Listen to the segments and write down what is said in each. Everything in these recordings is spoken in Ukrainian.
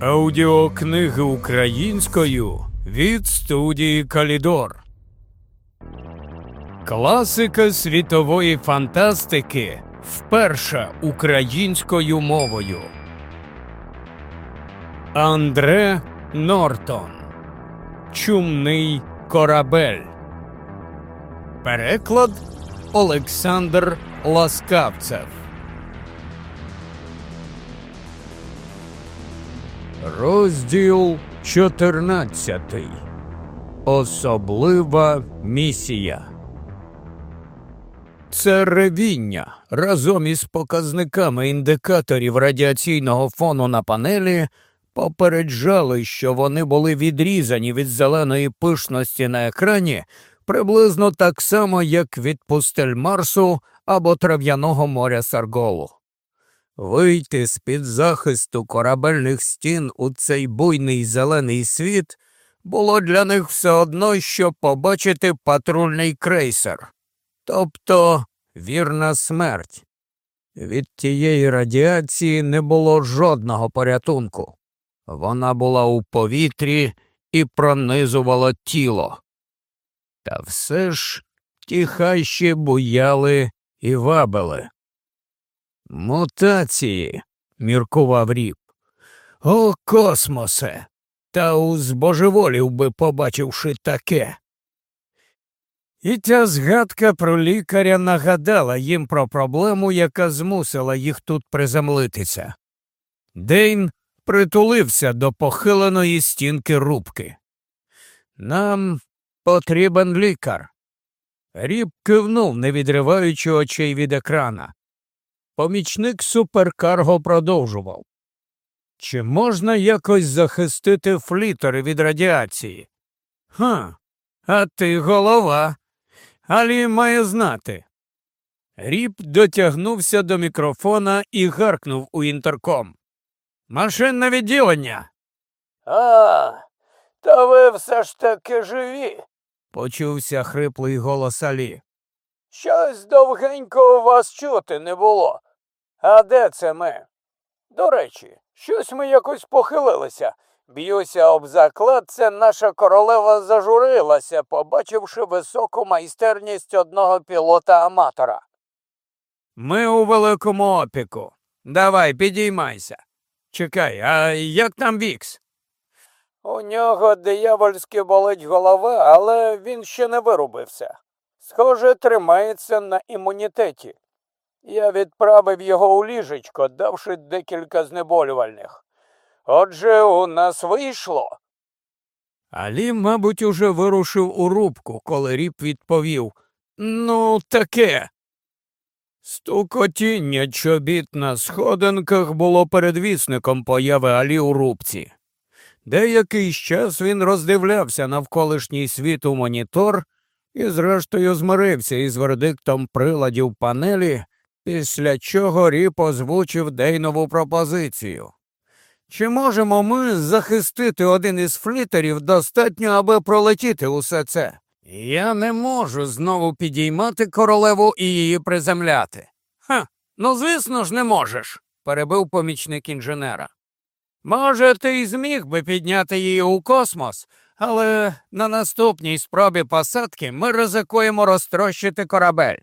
Аудіокниги українською від студії Калідор. Класика світової фантастики вперше українською мовою. Андре Нортон. Чумний корабель. Переклад Олександр Ласкавцев. Розділ 14. Особлива місія. Це ревіння разом із показниками індикаторів радіаційного фону на панелі попереджали, що вони були відрізані від зеленої пишності на екрані приблизно так само, як від пустель Марсу або трав'яного моря Сарголу. Вийти з під захисту корабельних стін у цей буйний зелений світ було для них все одно, що побачити патрульний крейсер, тобто вірна смерть. Від тієї радіації не було жодного порятунку. Вона була у повітрі і пронизувала тіло. Та все ж ті хащі буяли і вабили. Мутації, міркував ріп. О, космосе! Та узбожеволів би, побачивши таке. І ця згадка про лікаря нагадала їм про проблему, яка змусила їх тут приземлитися. Дейн притулився до похиленої стінки рубки. Нам потрібен лікар. Ріб кивнув, не відриваючи очей від екрана. Помічник суперкарго продовжував. Чи можна якось захистити флітери від радіації? Ха, а ти голова. Алі має знати. Ріп дотягнувся до мікрофона і гаркнув у інтерком. Машинне відділення. А, та ви все ж таки живі. почувся хриплий голос Алі. Щось довгенько у вас чути не було. А де це ми? До речі, щось ми якось похилилися. Б'юся об заклад, це наша королева зажурилася, побачивши високу майстерність одного пілота аматора. Ми у великому опіку. Давай, підіймайся. Чекай, а як там Вікс? У нього диявольськи болить голова, але він ще не вирубився. Схоже, тримається на імунітеті. Я відправив його у ліжечко, давши декілька знеболювальних. Отже, у нас вийшло. Алі, мабуть, уже вирушив у рубку, коли Ріп відповів Ну, таке. Стукотіння чобіт на сходинках було передвісником появи Алі у рубці. Деякий час він роздивлявся навколишній світ у монітор і, зрештою, змирився із вердиктом приладів панелі, після чого ріп озвучив Дейнову пропозицію. Чи можемо ми захистити один із флітерів достатньо, аби пролетіти усе це? Я не можу знову підіймати королеву і її приземляти. Ха, ну звісно ж, не можеш, перебив помічник інженера. Може, ти й зміг би підняти її у космос, але на наступній спробі посадки ми ризикуємо розтрощити корабель.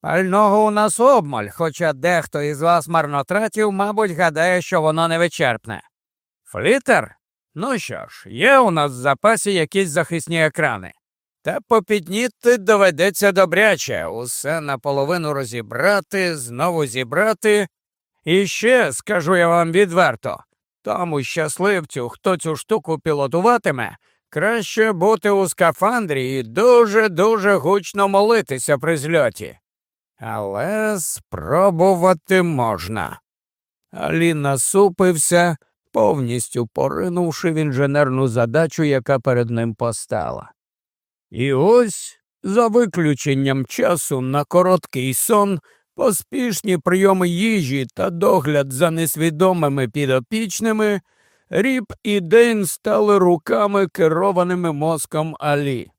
Пального у нас обмаль, хоча дехто із вас марнотратів, мабуть, гадає, що воно невичерпне. Флітер? Ну що ж, є у нас в запасі якісь захисні екрани. Та попідніти доведеться добряче, усе наполовину розібрати, знову зібрати. І ще, скажу я вам відверто, тому щасливцю, хто цю штуку пілотуватиме, краще бути у скафандрі і дуже-дуже гучно молитися при зльоті. Але спробувати можна. Алі насупився, повністю поринувши в інженерну задачу, яка перед ним постала. І ось, за виключенням часу на короткий сон, поспішні прийоми їжі та догляд за несвідомими підопічними, Ріп і Дейн стали руками, керованими мозком Алі.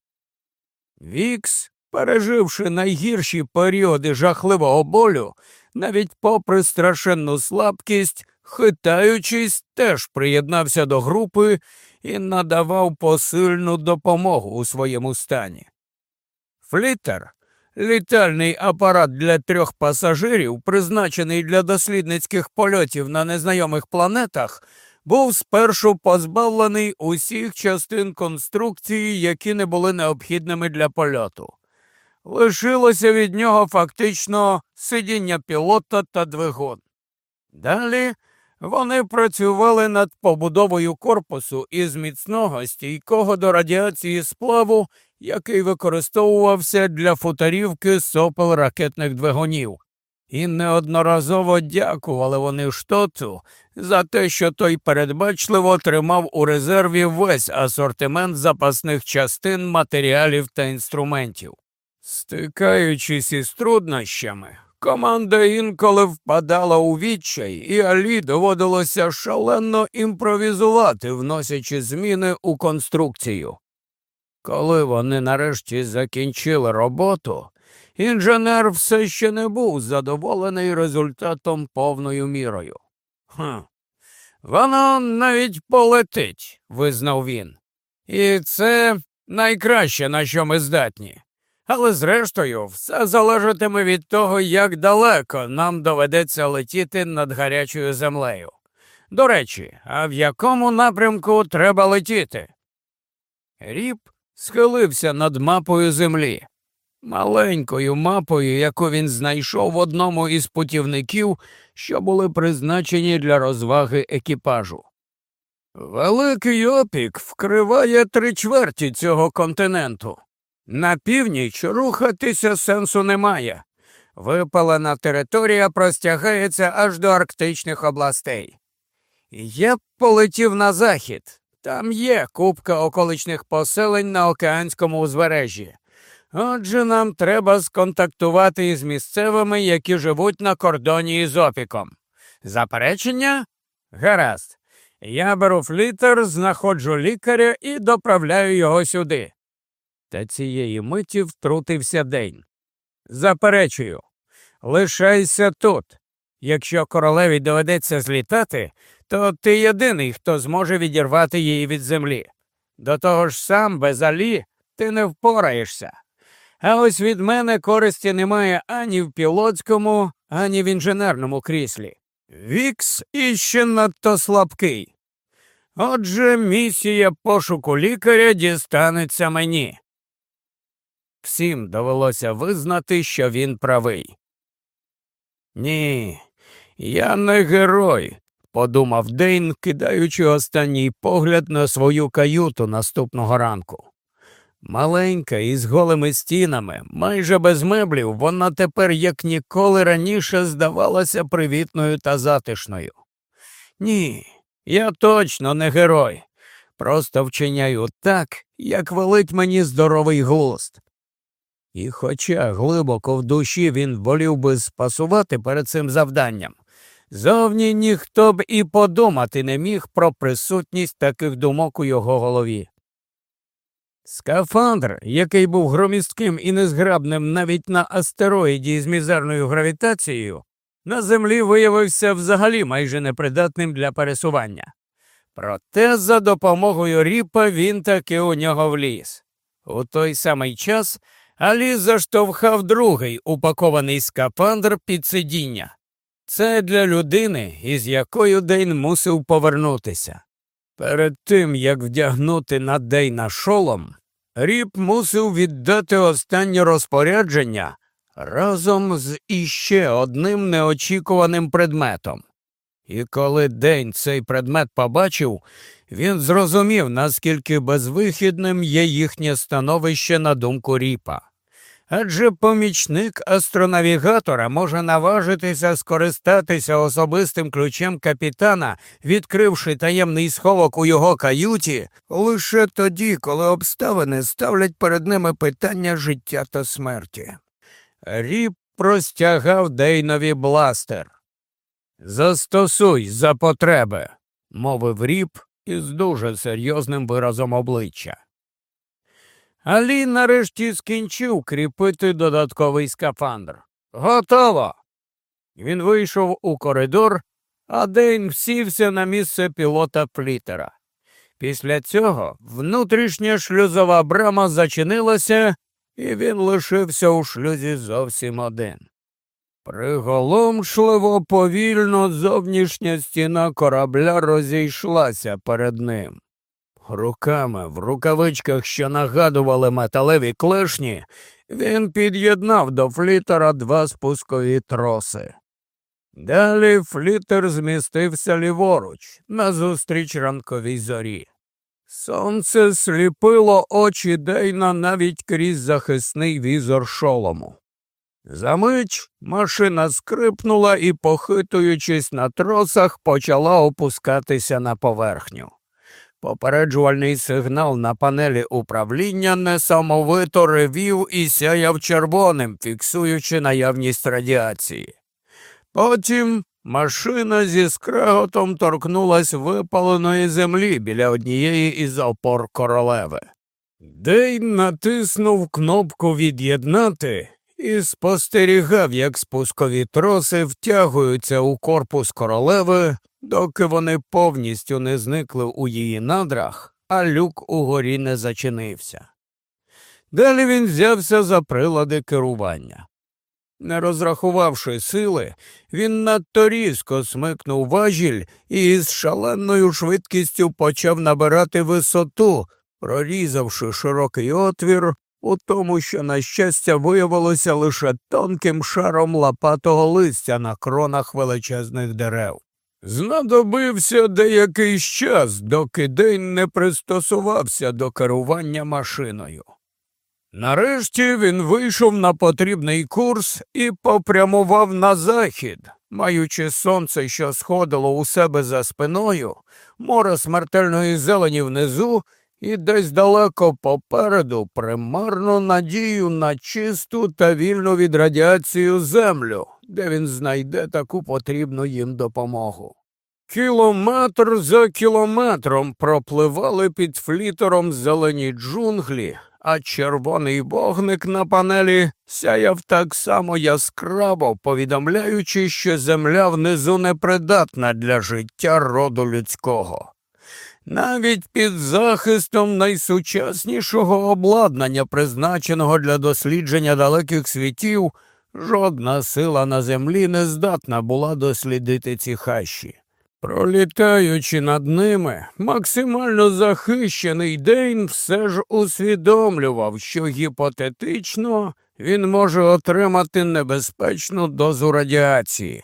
Вікс, переживши найгірші періоди жахливого болю, навіть попри страшенну слабкість, хитаючись, теж приєднався до групи і надавав посильну допомогу у своєму стані. Флітер, літальний апарат для трьох пасажирів, призначений для дослідницьких польотів на незнайомих планетах, був спершу позбавлений усіх частин конструкції, які не були необхідними для польоту. Лишилося від нього фактично сидіння пілота та двигун. Далі вони працювали над побудовою корпусу із міцного стійкого до радіації сплаву, який використовувався для футарівки сопел ракетних двигунів. І неодноразово дякували вони штоту за те, що той передбачливо тримав у резерві весь асортимент запасних частин, матеріалів та інструментів. Стикаючись із труднощами, команда інколи впадала у відчай, і Алі доводилося шалено імпровізувати, вносячи зміни у конструкцію. Коли вони нарешті закінчили роботу, інженер все ще не був задоволений результатом повною мірою. «Хм, Воно навіть полетить, визнав він. І це найкраще, на що ми здатні. Але зрештою, все залежатиме від того, як далеко нам доведеться летіти над гарячою землею. До речі, а в якому напрямку треба летіти? Ріп схилився над мапою землі, маленькою мапою, яку він знайшов в одному із путівників, що були призначені для розваги екіпажу. Великий опік вкриває три чверті цього континенту. На північ рухатися сенсу немає. Випалена територія простягається аж до арктичних областей. Я б полетів на захід. Там є купка околичних поселень на океанському узбережжі. Отже, нам треба сконтактувати із місцевими, які живуть на кордоні із опіком. Заперечення? Гаразд. Я беру флітер, знаходжу лікаря і доправляю його сюди. Та цієї миті втрутився день. Заперечую, лишайся тут. Якщо королеві доведеться злітати, то ти єдиний, хто зможе відірвати її від землі. До того ж сам без алі ти не впораєшся. А ось від мене користі немає ані в пілотському, ані в інженерному кріслі. Вікс іще надто слабкий. Отже, місія пошуку лікаря дістанеться мені. Всім довелося визнати, що він правий. Ні, я не герой, подумав Дейн, кидаючи останній погляд на свою каюту наступного ранку. Маленька із голими стінами, майже без меблів, вона тепер як ніколи раніше здавалася привітною та затишною. Ні, я точно не герой. Просто вчиняю так, як велить мені здоровий глузд. І хоча глибоко в душі він волів би спасувати перед цим завданням, зовні ніхто б і подумати не міг про присутність таких думок у його голові. Скафандр, який був громістким і незграбним навіть на астероїді з мізерною гравітацією, на землі виявився взагалі майже непридатним для пересування. Проте за допомогою ріпа він таки у нього вліз. У той самий час Алі заштовхав другий упакований скафандр під сидіння. Це для людини, із якою Дейн мусив повернутися. Перед тим, як вдягнути на Дейна шолом, Ріп мусив віддати останнє розпорядження разом з іще одним неочікуваним предметом. І коли День цей предмет побачив, він зрозумів, наскільки безвихідним є їхнє становище на думку Ріпа адже помічник астронавігатора може наважитися скористатися особистим ключем капітана, відкривши таємний сховок у його каюті, лише тоді, коли обставини ставлять перед ними питання життя та смерті. Ріп простягав Дейнові бластер. Застосуй за потреби, мовив Ріп із дуже серйозним виразом обличчя. Алі нарешті скінчив кріпити додатковий скафандр. Готово. Він вийшов у коридор, а Дейн сівся на місце пілота флітера. Після цього внутрішня шлюзова брама зачинилася, і він лишився у шлюзі зовсім один. Приголомшливо повільно зовнішня стіна корабля розійшлася перед ним. Руками в рукавичках, що нагадували металеві клешні, він під'єднав до флітера два спускові троси. Далі флітер змістився ліворуч, назустріч ранковій зорі. Сонце сліпило очі Дейна навіть крізь захисний візор шолому. Замить машина скрипнула і, похитуючись на тросах, почала опускатися на поверхню. Попереджувальний сигнал на панелі управління несамовито ревів і сяяв червоним, фіксуючи наявність радіації. Потім машина зі скреготом торкнулась випаленої землі біля однієї із опор королеви. Дейн натиснув кнопку Від'єднати і спостерігав, як спускові троси втягуються у корпус королеви, доки вони повністю не зникли у її надрах, а люк угорі не зачинився. Далі він взявся за прилади керування. Не розрахувавши сили, він надто різко смикнув важіль і з шаленою швидкістю почав набирати висоту, прорізавши широкий отвір у тому, що, на щастя, виявилося лише тонким шаром лопатого листя на кронах величезних дерев. Знадобився деякий час, доки день не пристосувався до керування машиною. Нарешті він вийшов на потрібний курс і попрямував на захід, маючи сонце, що сходило у себе за спиною, море смертельної зелені внизу і десь далеко попереду примарну надію на чисту та вільну від радіацію землю, де він знайде таку потрібну їм допомогу. Кілометр за кілометром пропливали під флітером зелені джунглі, а червоний вогник на панелі сяяв так само яскраво, повідомляючи, що земля внизу непридатна для життя роду людського. Навіть під захистом найсучаснішого обладнання, призначеного для дослідження далеких світів, жодна сила на землі не здатна була дослідити ці хащі. Пролітаючи над ними, максимально захищений Дейн все ж усвідомлював, що гіпотетично він може отримати небезпечну дозу радіації.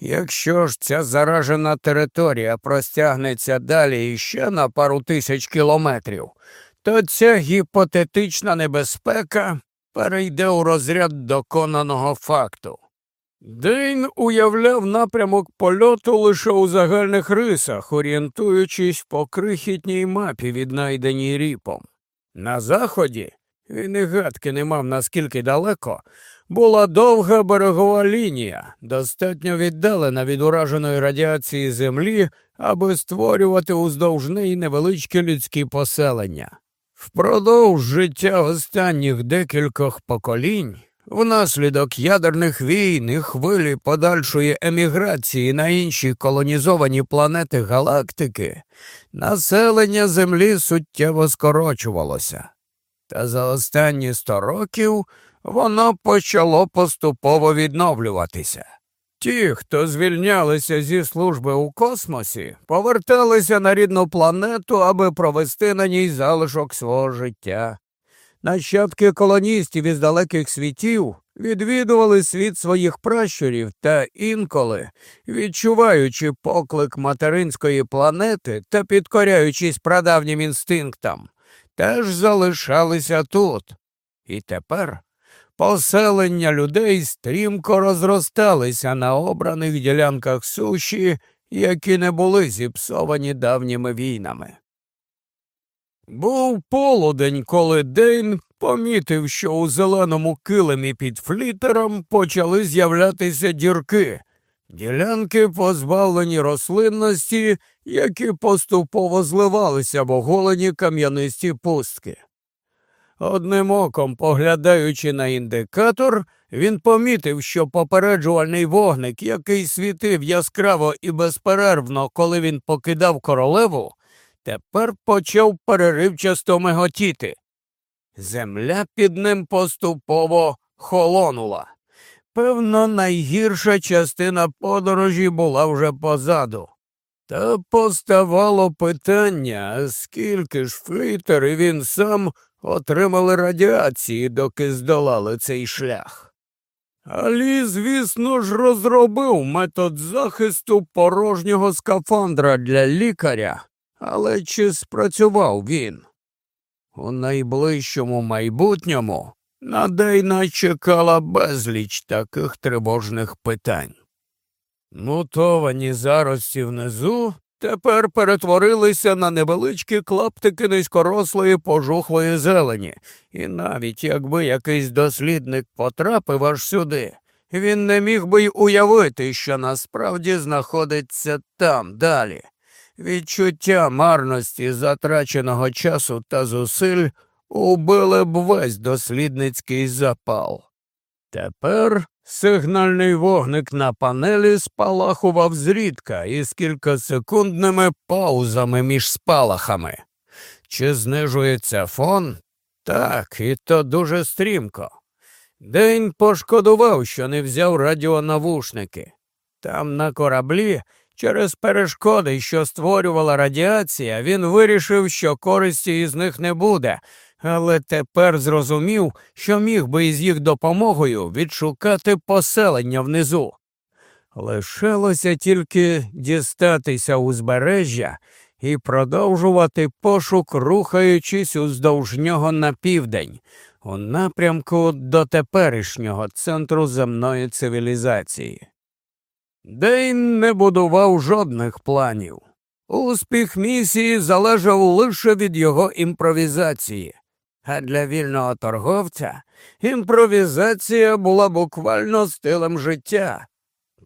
Якщо ж ця заражена територія простягнеться далі іще на пару тисяч кілометрів, то ця гіпотетична небезпека перейде у розряд доконаного факту. Дейн уявляв напрямок польоту лише у загальних рисах, орієнтуючись по крихітній мапі, віднайденій ріпом. На заході він і гадки не мав наскільки далеко, була довга берегова лінія, достатньо віддалена від ураженої радіації землі, аби створювати уздовж неї невеличкі людські поселення. Впродовж життя останніх декількох поколінь, внаслідок ядерних війн і хвилі подальшої еміграції на інші колонізовані планети галактики, населення Землі суттєво скорочувалося. Та за останні сто років воно почало поступово відновлюватися. Ті, хто звільнялися зі служби у космосі, поверталися на рідну планету, аби провести на ній залишок свого життя. Нащадки колоністів із далеких світів відвідували світ своїх пращурів та інколи, відчуваючи поклик материнської планети та підкоряючись прадавнім інстинктам, теж залишалися тут. І тепер поселення людей стрімко розросталися на обраних ділянках суші, які не були зіпсовані давніми війнами. Був полудень, коли Дейн помітив, що у зеленому килимі під флітером почали з'являтися дірки, ділянки, позбавлені рослинності, які поступово зливалися в оголені кам'янисті пустки. Одним оком, поглядаючи на індикатор, він помітив, що попереджувальний вогник, який світив яскраво і безперервно, коли він покидав королеву, тепер почав переривчасто миготіти. Земля під ним поступово холонула. Певно, найгірша частина подорожі була вже позаду. Та поставало питання, скільки ж флітер і він сам отримали радіації, доки здолали цей шлях. Алі, звісно ж, розробив метод захисту порожнього скафандра для лікаря, але чи спрацював він? У найближчому майбутньому на Дейна чекала безліч таких тривожних питань. Мутовані зарості внизу тепер перетворилися на невеличкі клаптики низькорослої пожухлої зелені, і навіть якби якийсь дослідник потрапив аж сюди, він не міг би й уявити, що насправді знаходиться там далі. Відчуття марності затраченого часу та зусиль убили б весь дослідницький запал. Тепер сигнальний вогник на панелі спалахував зрідка із кількасекундними паузами між спалахами. Чи знижується фон? Так, і то дуже стрімко. День пошкодував, що не взяв радіонавушники. Там на кораблі Через перешкоди, що створювала радіація, він вирішив, що користі із них не буде, але тепер зрозумів, що міг би із їх допомогою відшукати поселення внизу. Лишалося тільки дістатися узбережжя і продовжувати пошук, рухаючись уздовж нього на південь, у напрямку до теперішнього центру земної цивілізації. Дейн не будував жодних планів. Успіх місії залежав лише від його імпровізації, а для вільного торговця імпровізація була буквально стилем життя.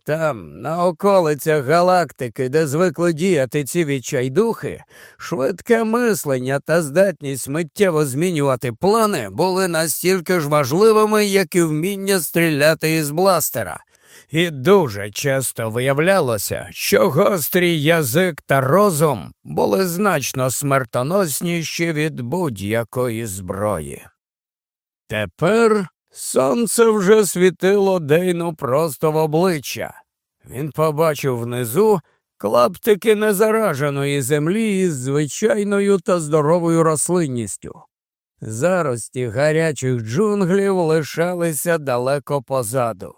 Там, на околицях галактики, де звикли діяти ці відчайдухи, швидке мислення та здатність миттєво змінювати плани були настільки ж важливими, як і вміння стріляти із бластера і дуже часто виявлялося, що гострий язик та розум були значно смертоносніші від будь-якої зброї. Тепер сонце вже світило Дейну просто в обличчя. Він побачив внизу клаптики незараженої землі із звичайною та здоровою рослинністю. Зарості гарячих джунглів лишалися далеко позаду.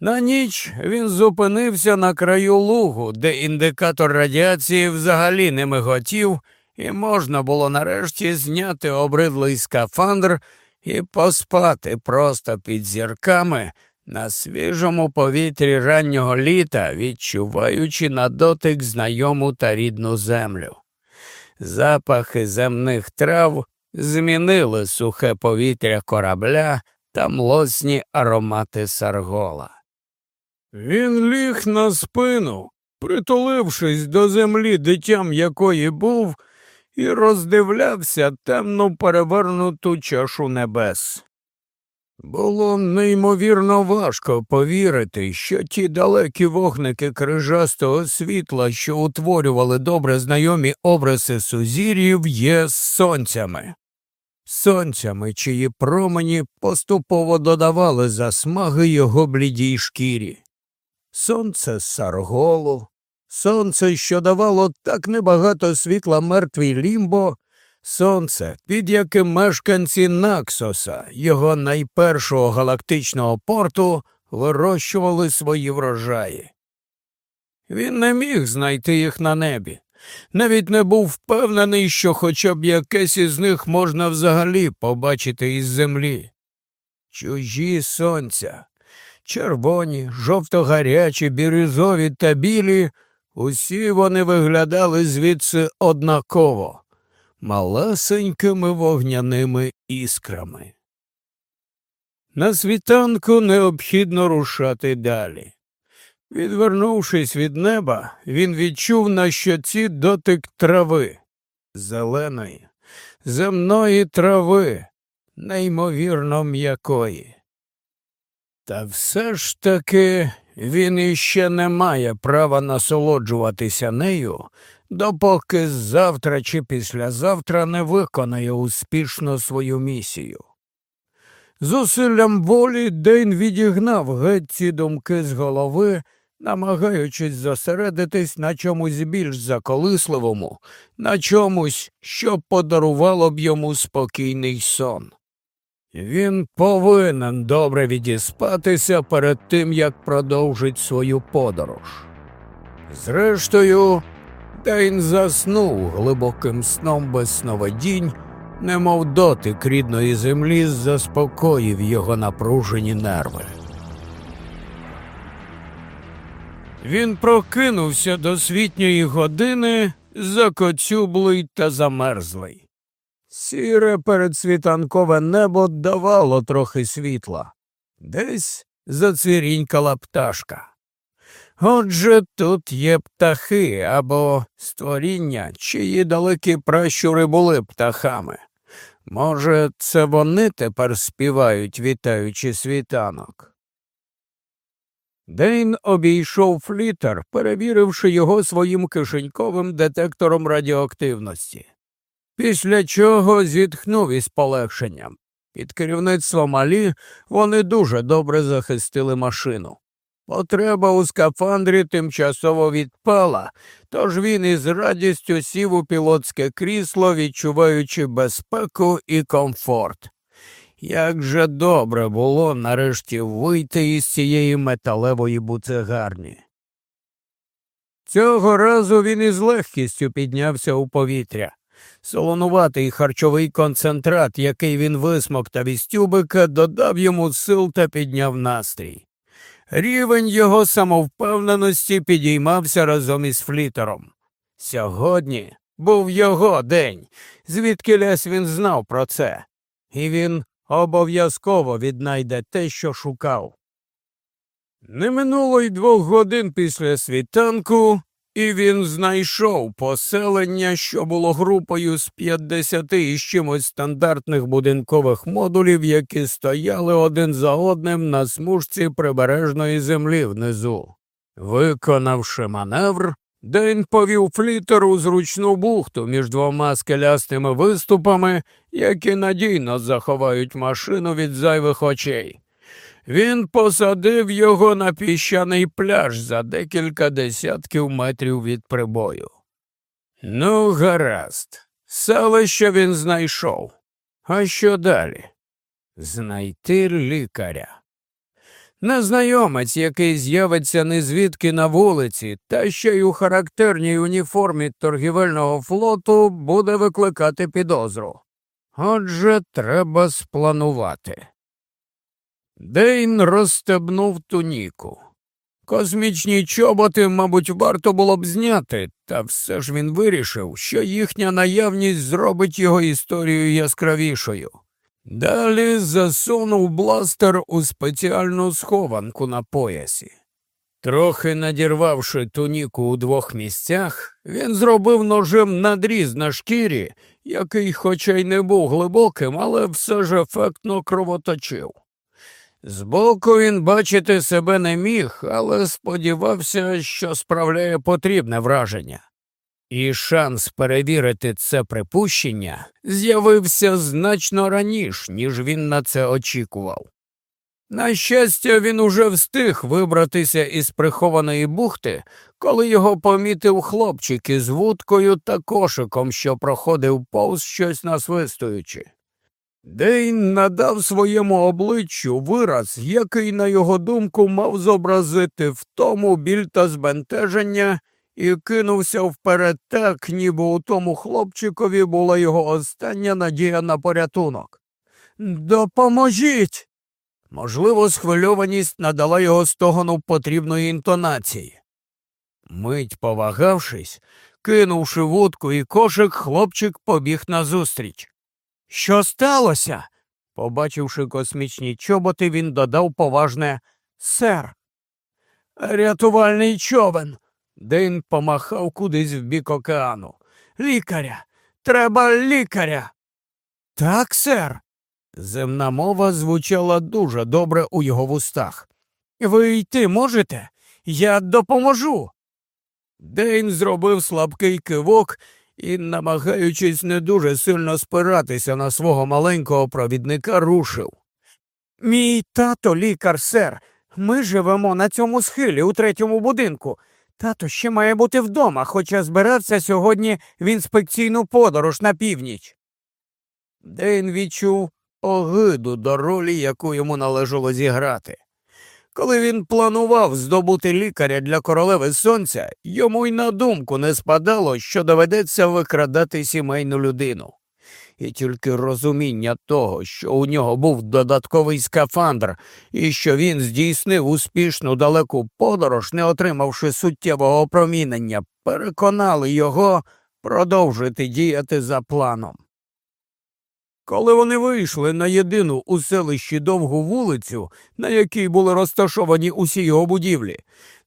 На ніч він зупинився на краю лугу, де індикатор радіації взагалі не миготів, і можна було нарешті зняти обридлий скафандр і поспати просто під зірками на свіжому повітрі раннього літа, відчуваючи на дотик знайому та рідну землю. Запахи земних трав змінили сухе повітря корабля та млосні аромати саргола. Він ліг на спину, притулившись до землі дитям якої був, і роздивлявся темну перевернуту чашу небес. Було неймовірно важко повірити, що ті далекі вогники крижастого світла, що утворювали добре знайомі образи сузір'їв, є сонцями, сонцями, чиї промені поступово додавали засмаги його блідій шкірі сонце сарголу, сонце, що давало так небагато світла мертвій лімбо, сонце, під яким мешканці Наксоса, його найпершого галактичного порту, вирощували свої врожаї. Він не міг знайти їх на небі. Навіть не був впевнений, що хоча б якесь із них можна взагалі побачити із землі. Чужі сонця, червоні, жовто-гарячі, бірюзові та білі, усі вони виглядали звідси однаково, малесенькими вогняними іскрами. На світанку необхідно рушати далі. Відвернувшись від неба, він відчув на щоці дотик трави, зеленої, земної трави, неймовірно м'якої. Та все ж таки він іще не має права насолоджуватися нею, допоки завтра чи післязавтра не виконає успішно свою місію. Зусиллям волі Дейн відігнав геть ці думки з голови, намагаючись зосередитись на чомусь більш заколисливому, на чомусь, що подарувало б йому спокійний сон. Він повинен добре відіспатися перед тим, як продовжить свою подорож. Зрештою, Дейн заснув глибоким сном без сновидінь, немов дотик рідної землі заспокоїв його напружені нерви. Він прокинувся до світньої години, закоцюблий та замерзлий. Сіре передсвітанкове небо давало трохи світла. Десь зацвірінькала пташка. Отже, тут є птахи або створіння, чиї далекі пращури були птахами. Може, це вони тепер співають, вітаючи світанок. Дейн обійшов флітер, перевіривши його своїм кишеньковим детектором радіоактивності. Після чого зітхнув із полегшенням. Під керівництвом Алі вони дуже добре захистили машину. Потреба у скафандрі тимчасово відпала, тож він із радістю сів у пілотське крісло, відчуваючи безпеку і комфорт. Як же добре було нарешті вийти із цієї металевої буцегарні. Цього разу він із легкістю піднявся у повітря. Солонуватий харчовий концентрат, який він висмоктав із тюбика, додав йому сил та підняв настрій. Рівень його самовпевненості підіймався разом із флітером. Сьогодні був його день, звідки лес він знав про це, і він обов'язково віднайде те, що шукав. Не минуло й двох годин після світанку, і він знайшов поселення, що було групою з 50 із чимось стандартних будинкових модулів, які стояли один за одним на смужці прибережної землі внизу. Виконавши маневр, Дейн повів флітер у зручну бухту між двома скелястими виступами, які надійно заховають машину від зайвих очей. Він посадив його на піщаний пляж за декілька десятків метрів від прибою. Ну, гаразд, селище він знайшов. А що далі? Знайти лікаря. Незнайомець, який з'явиться незвідки на вулиці, та ще й у характерній уніформі торгівельного флоту, буде викликати підозру. Отже, треба спланувати. Дейн розстебнув туніку. Космічні чоботи, мабуть, варто було б зняти, та все ж він вирішив, що їхня наявність зробить його історію яскравішою. Далі засунув бластер у спеціальну схованку на поясі. Трохи надірвавши туніку у двох місцях, він зробив ножем надріз на шкірі, який, хоча й не був глибоким, але все ж ефектно кровоточив. Збоку він бачити себе не міг, але сподівався, що справляє потрібне враження. І шанс перевірити це припущення з'явився значно раніше, ніж він на це очікував. На щастя, він уже встиг вибратися із прихованої бухти, коли його помітив хлопчик із вудкою та кошиком, що проходив повз щось насвистуючи. Дейн надав своєму обличчю вираз, який, на його думку, мав зобразити втому біль та збентеження, і кинувся вперед так, ніби у тому хлопчикові була його остання надія на порятунок. Допоможіть. Можливо, схвильованість надала його стогону потрібної інтонації. Мить повагавшись, кинувши вудку і кошик, хлопчик побіг назустріч. Що сталося? Побачивши космічні чоботи, він додав поважне сер. Рятувальний човен. Дейн помахав кудись в бік океану. Лікаря. Треба лікаря. Так, сер. Земна мова звучала дуже добре у його вустах. Ви йти можете? Я допоможу. Дейн зробив слабкий кивок і, намагаючись не дуже сильно спиратися на свого маленького провідника, рушив. Мій тато лікар, сер. Ми живемо на цьому схилі у третьому будинку. Тато ще має бути вдома, хоча збирався сьогодні в інспекційну подорож на північ. Дейн відчув огиду до ролі, яку йому належало зіграти. Коли він планував здобути лікаря для королеви сонця, йому й на думку не спадало, що доведеться викрадати сімейну людину. І тільки розуміння того, що у нього був додатковий скафандр і що він здійснив успішну далеку подорож, не отримавши суттєвого опромінення, переконали його продовжити діяти за планом. Коли вони вийшли на єдину у селищі довгу вулицю, на якій були розташовані усі його будівлі,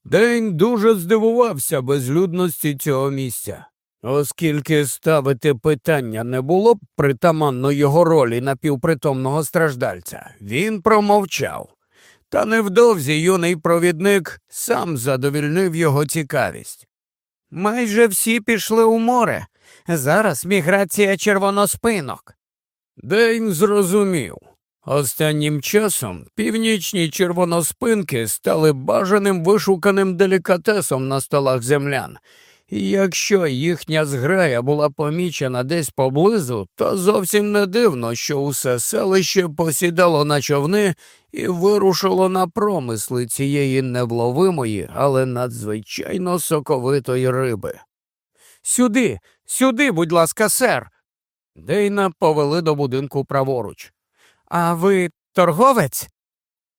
День дуже здивувався безлюдності цього місця. Оскільки ставити питання не було б притаманно його ролі напівпритомного страждальця, він промовчав. Та невдовзі юний провідник сам задовільнив його цікавість. Майже всі пішли у море. Зараз міграція червоноспинок. Дейн зрозумів. Останнім часом північні червоноспинки стали бажаним вишуканим делікатесом на столах землян, і якщо їхня зграя була помічена десь поблизу, то зовсім не дивно, що усе селище посідало на човни і вирушило на промисли цієї невловимої, але надзвичайно соковитої риби. Сюди, сюди, будь ласка, сер. Дейна повели до будинку праворуч. А ви торговець?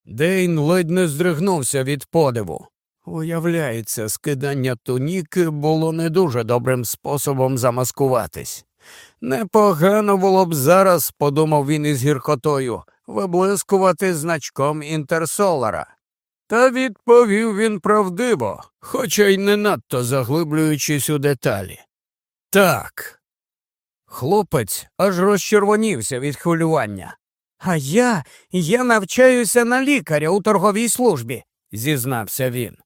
Дейн ледь не здригнувся від подиву. Уявляється, скидання туніки було не дуже добрим способом замаскуватись. Непогано було б зараз, подумав він із гіркотою, виблискувати значком інтерсолара. Та відповів він правдиво, хоча й не надто заглиблюючись у деталі. Так. Хлопець аж розчервонівся від хвилювання. А я я навчаюся на лікаря у торговій службі, зізнався він.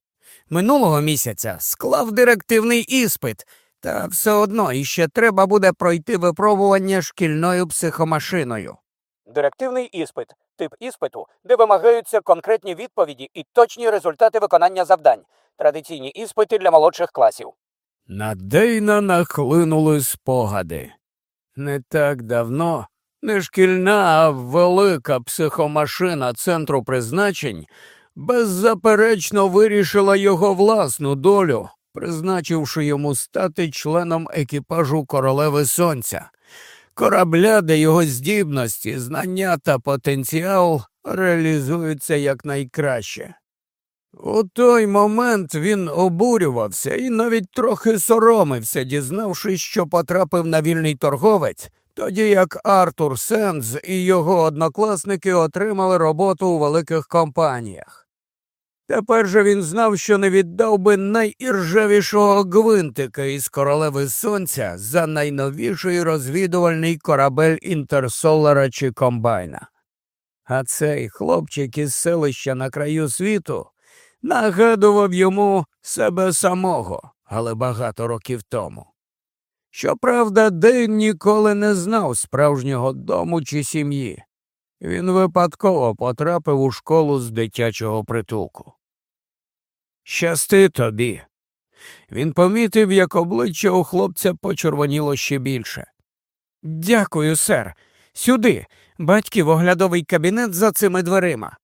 Минулого місяця склав директивний іспит, та все одно іще треба буде пройти випробування шкільною психомашиною. Директивний іспит тип іспиту, де вимагаються конкретні відповіді і точні результати виконання завдань, традиційні іспити для молодших класів. На Дейна нахлинули спогади. Не так давно не шкільна, а велика психомашина центру призначень беззаперечно вирішила його власну долю, призначивши йому стати членом екіпажу королеви сонця, корабля, де його здібності, знання та потенціал реалізуються якнайкраще. У той момент він обурювався і навіть трохи соромився, дізнавшись, що потрапив на вільний торговець, тоді як Артур Сенз і його однокласники отримали роботу у великих компаніях. Тепер же він знав, що не віддав би найіржавішого гвинтика із королеви сонця за найновіший розвідувальний корабель інтерсолара чи комбайна. А цей хлопчик із селища на краю світу нагадував йому себе самого, але багато років тому. Щоправда, Дейн ніколи не знав справжнього дому чи сім'ї. Він випадково потрапив у школу з дитячого притулку. Щасти тобі. Він помітив, як обличчя у хлопця почервоніло ще більше. Дякую, сер. Сюди. Батьків оглядовий кабінет за цими дверима.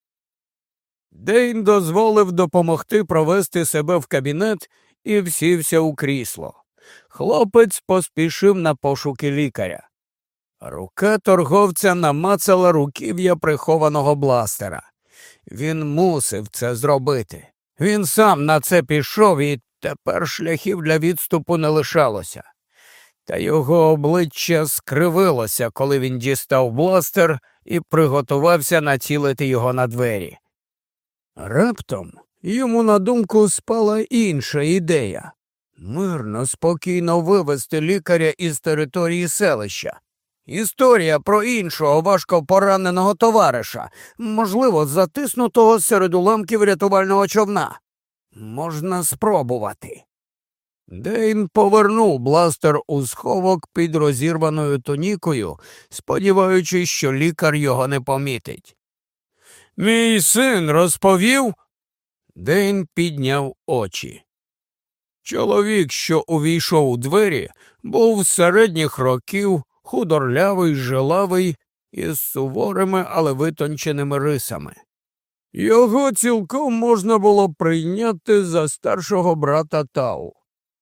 Дейн дозволив допомогти провести себе в кабінет і всівся у крісло. Хлопець поспішив на пошуки лікаря. Рука торговця намацала руків'я прихованого бластера. Він мусив це зробити. Він сам на це пішов, і тепер шляхів для відступу не лишалося. Та його обличчя скривилося, коли він дістав бластер і приготувався націлити його на двері. Раптом йому на думку спала інша ідея мирно, спокійно вивезти лікаря із території селища. Історія про іншого важко пораненого товариша, можливо, затиснутого серед уламків рятувального човна. Можна спробувати. Дейн повернув бластер у сховок під розірваною тонікою, сподіваючись, що лікар його не помітить. Мій син розповів. Дейн підняв очі. Чоловік, що увійшов у двері, був середніх років, худорлявий, жилавий, із суворими, але витонченими рисами. Його цілком можна було прийняти за старшого брата Тау.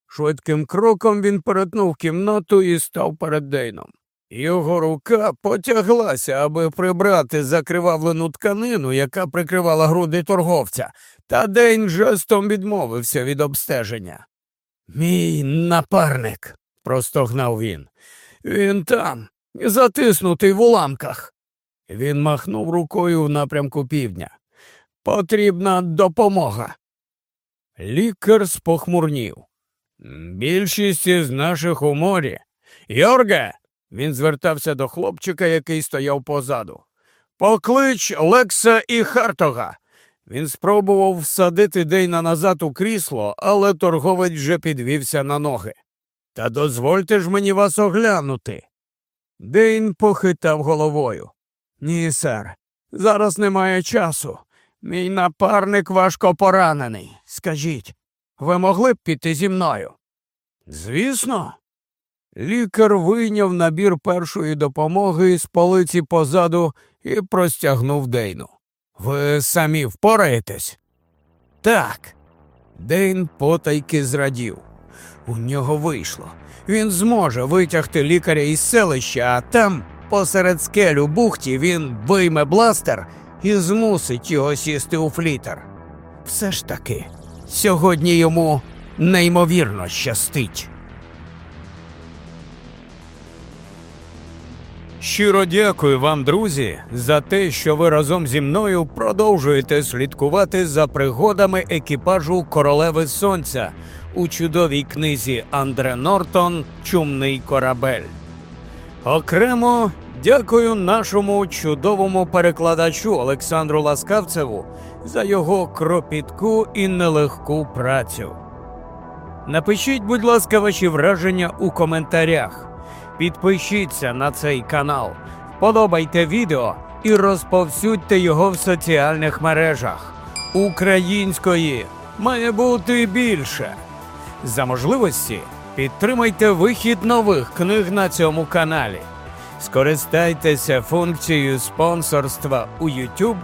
Швидким кроком він перетнув кімнату і став перед Дейном. Його рука потяглася, аби прибрати закривавлену тканину, яка прикривала груди торговця, та Дейн жестом відмовився від обстеження. Мій напарник, простогнав він. Він там, затиснутий в уламках. Він махнув рукою в напрямку півдня. Потрібна допомога. Лікар спохмурнів. Більшість із наших у морі. Йорге. Він звертався до хлопчика, який стояв позаду. Поклич Лекса і Хартога. Він спробував всадити Дейна назад у крісло, але торговець вже підвівся на ноги. Та дозвольте ж мені вас оглянути. Дейн похитав головою. Ні, сер, зараз немає часу. Мій напарник важко поранений. Скажіть, ви могли б піти зі мною? Звісно. Лікар вийняв набір першої допомоги з полиці позаду і простягнув Дейну. Ви самі впораєтесь? Так. Дейн потайки зрадів. У нього вийшло. Він зможе витягти лікаря із селища, а там, посеред скелю бухті, він вийме бластер і змусить його сісти у флітер. Все ж таки, сьогодні йому неймовірно щастить. Щиро дякую вам, друзі, за те, що ви разом зі мною продовжуєте слідкувати за пригодами екіпажу Королеви Сонця у чудовій книзі Андре Нортон Чумний корабель. Окремо дякую нашому чудовому перекладачу Олександру Ласкавцеву за його кропітку і нелегку працю. Напишіть, будь ласка, ваші враження у коментарях. Підпишіться на цей канал, вподобайте відео і розповсюдьте його в соціальних мережах. Української має бути більше. За можливості підтримайте вихід нових книг на цьому каналі. Скористайтеся функцією спонсорства у YouTube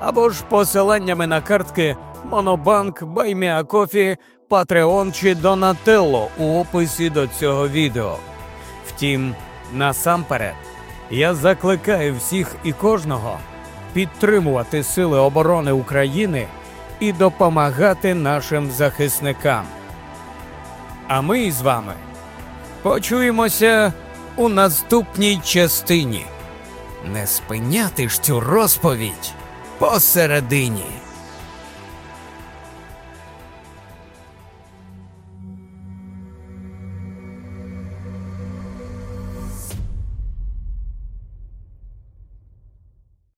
або ж посиланнями на картки Монобанк, Buy Me a Coffee, Patreon чи Donatello у описі до цього відео. Втім, насамперед, я закликаю всіх і кожного підтримувати Сили оборони України і допомагати нашим захисникам. А ми з вами почуємося у наступній частині. Не спиняти ж цю розповідь посередині.